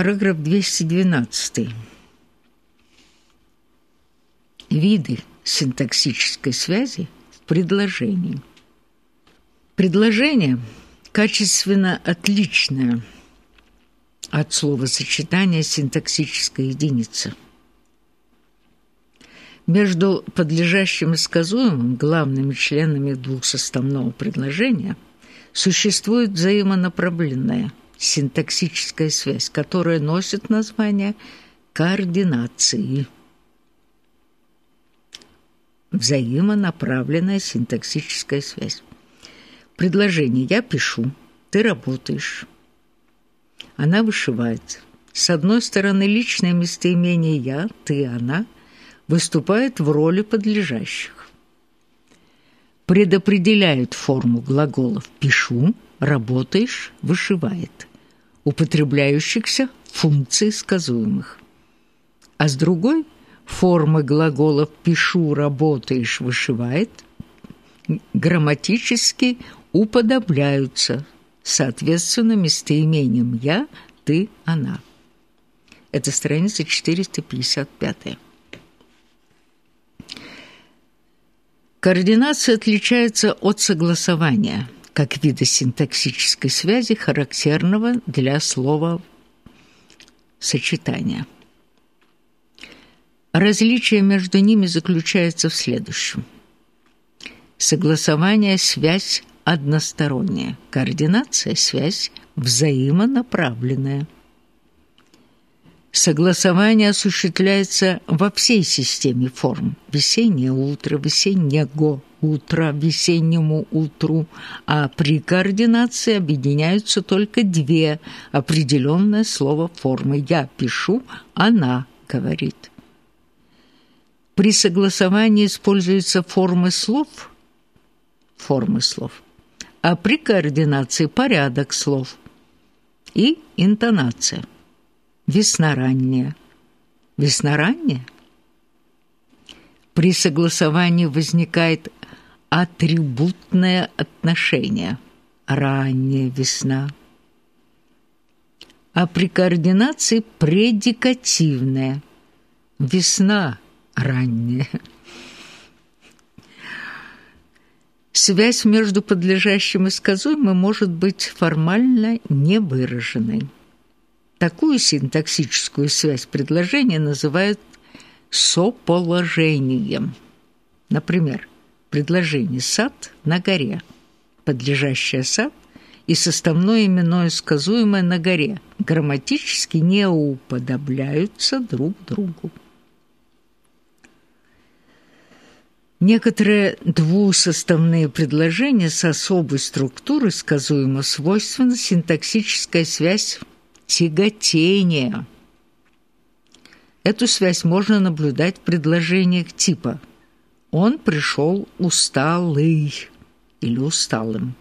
Параграф 212. Виды синтаксической связи в предложении. Предложение качественно отличное от словосочетания синтаксической единицы. Между подлежащим и сказуемым главными членами двухсоставного предложения существует взаимонаправленная синтаксическая связь, которая носит название координации – взаимонаправленная синтаксическая связь. Предложение «я пишу», «ты работаешь», она вышивается. С одной стороны, личное местоимение «я», «ты», «она» выступает в роли подлежащих. Предопределяют форму глаголов «пишу», «работаешь», «вышивает», употребляющихся функции сказуемых. А с другой – формы глаголов «пишу», «работаешь», «вышивает» грамматически уподобляются, соответственно, местоимением «я», «ты», «она». Это страница 455. Координация отличается от согласования как вида синтаксической связи, характерного для слова сочетания. Различие между ними заключается в следующем. Согласование – связь односторонняя, координация – связь взаимонаправленная. Согласование осуществляется во всей системе форм. Весеннее утро, весеннего утро, весеннему утру, а при координации объединяются только две определенное слово формы. Я пишу, она говорит. При согласовании используются формы слов, формы слов, а при координации порядок слов и интонация. Весна ранняя. Весна ранняя. При согласовании возникает атрибутное отношение. Ранняя весна. А при координации предикативное. Весна – раннее. Связь между подлежащим и сказуемым может быть формально невыраженной. Такую синтаксическую связь предложения называют соположением. Например, предложение «сад на горе», подлежащее «сад» и составное именное сказуемое на горе грамматически не уподобляются друг другу. Некоторые двусоставные предложения с особой структурой сказуемо свойственна синтаксическая связь тяготения. Эту связь можно наблюдать в предложениях типа «Он пришел усталый» или «усталым».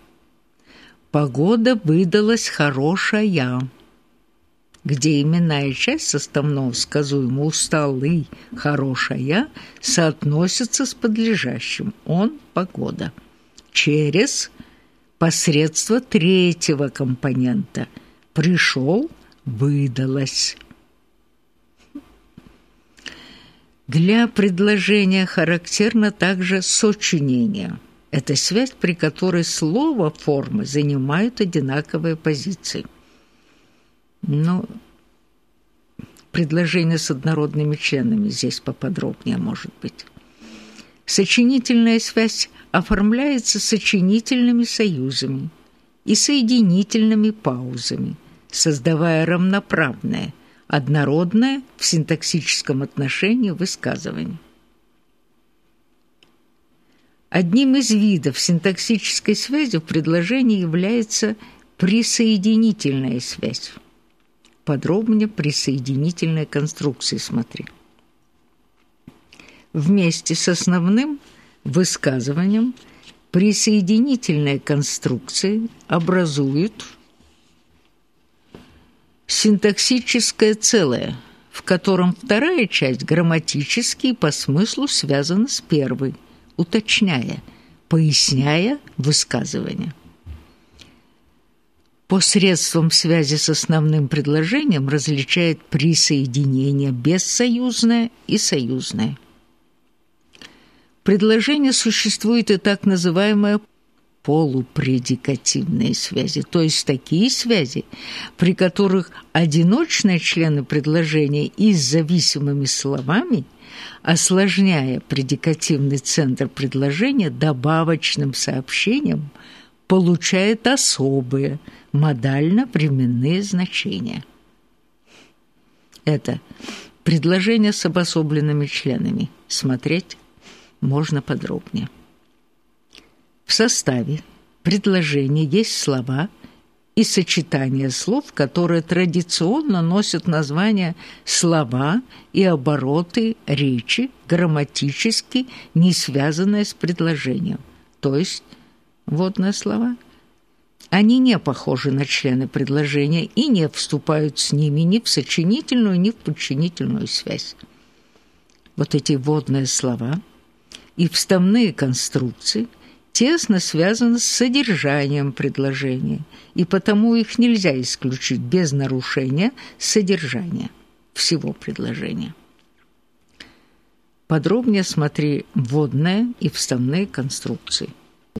«Погода выдалась хорошая» где именная часть составного сказуемо «усталый», «хорошая» соотносится с подлежащим «он», «погода» через посредство третьего компонента «пришел», «выдалось». Для предложения характерно также сочинение. Это связь, при которой слово формы занимают одинаковые позиции – ну, предложение с однородными членами здесь поподробнее может быть. Сочинительная связь оформляется сочинительными союзами и соединительными паузами, создавая равноправное, однородное в синтаксическом отношении высказывание. Одним из видов синтаксической связи в предложении является присоединительная связь подробнее присоединительной конструкции смотри. Вместе с основным высказыванием присоединительные конструкции образуют синтаксическое целое, в котором вторая часть грамматически и по смыслу связана с первой, уточняя, поясняя высказывание. посредством связи с основным предложением различает присоединение бессоюзное и союзное. Предложение существует и так называемое полупредикативные связи, то есть такие связи, при которых одиночные члены предложения и с зависимыми словами, осложняя предикативный центр предложения добавочным сообщением, получает особые модально-временные значения. Это предложение с обособленными членами. Смотреть можно подробнее. В составе предложения есть слова и сочетания слов, которые традиционно носят название слова и обороты речи, грамматически не связанные с предложением, то есть водные слова. Они не похожи на члены предложения и не вступают с ними ни в сочинительную, ни в подчинительную связь. Вот эти водные слова и вставные конструкции – тесно связано с содержанием предложения, и потому их нельзя исключить без нарушения содержания всего предложения. Подробнее смотри вводные и вставные конструкции.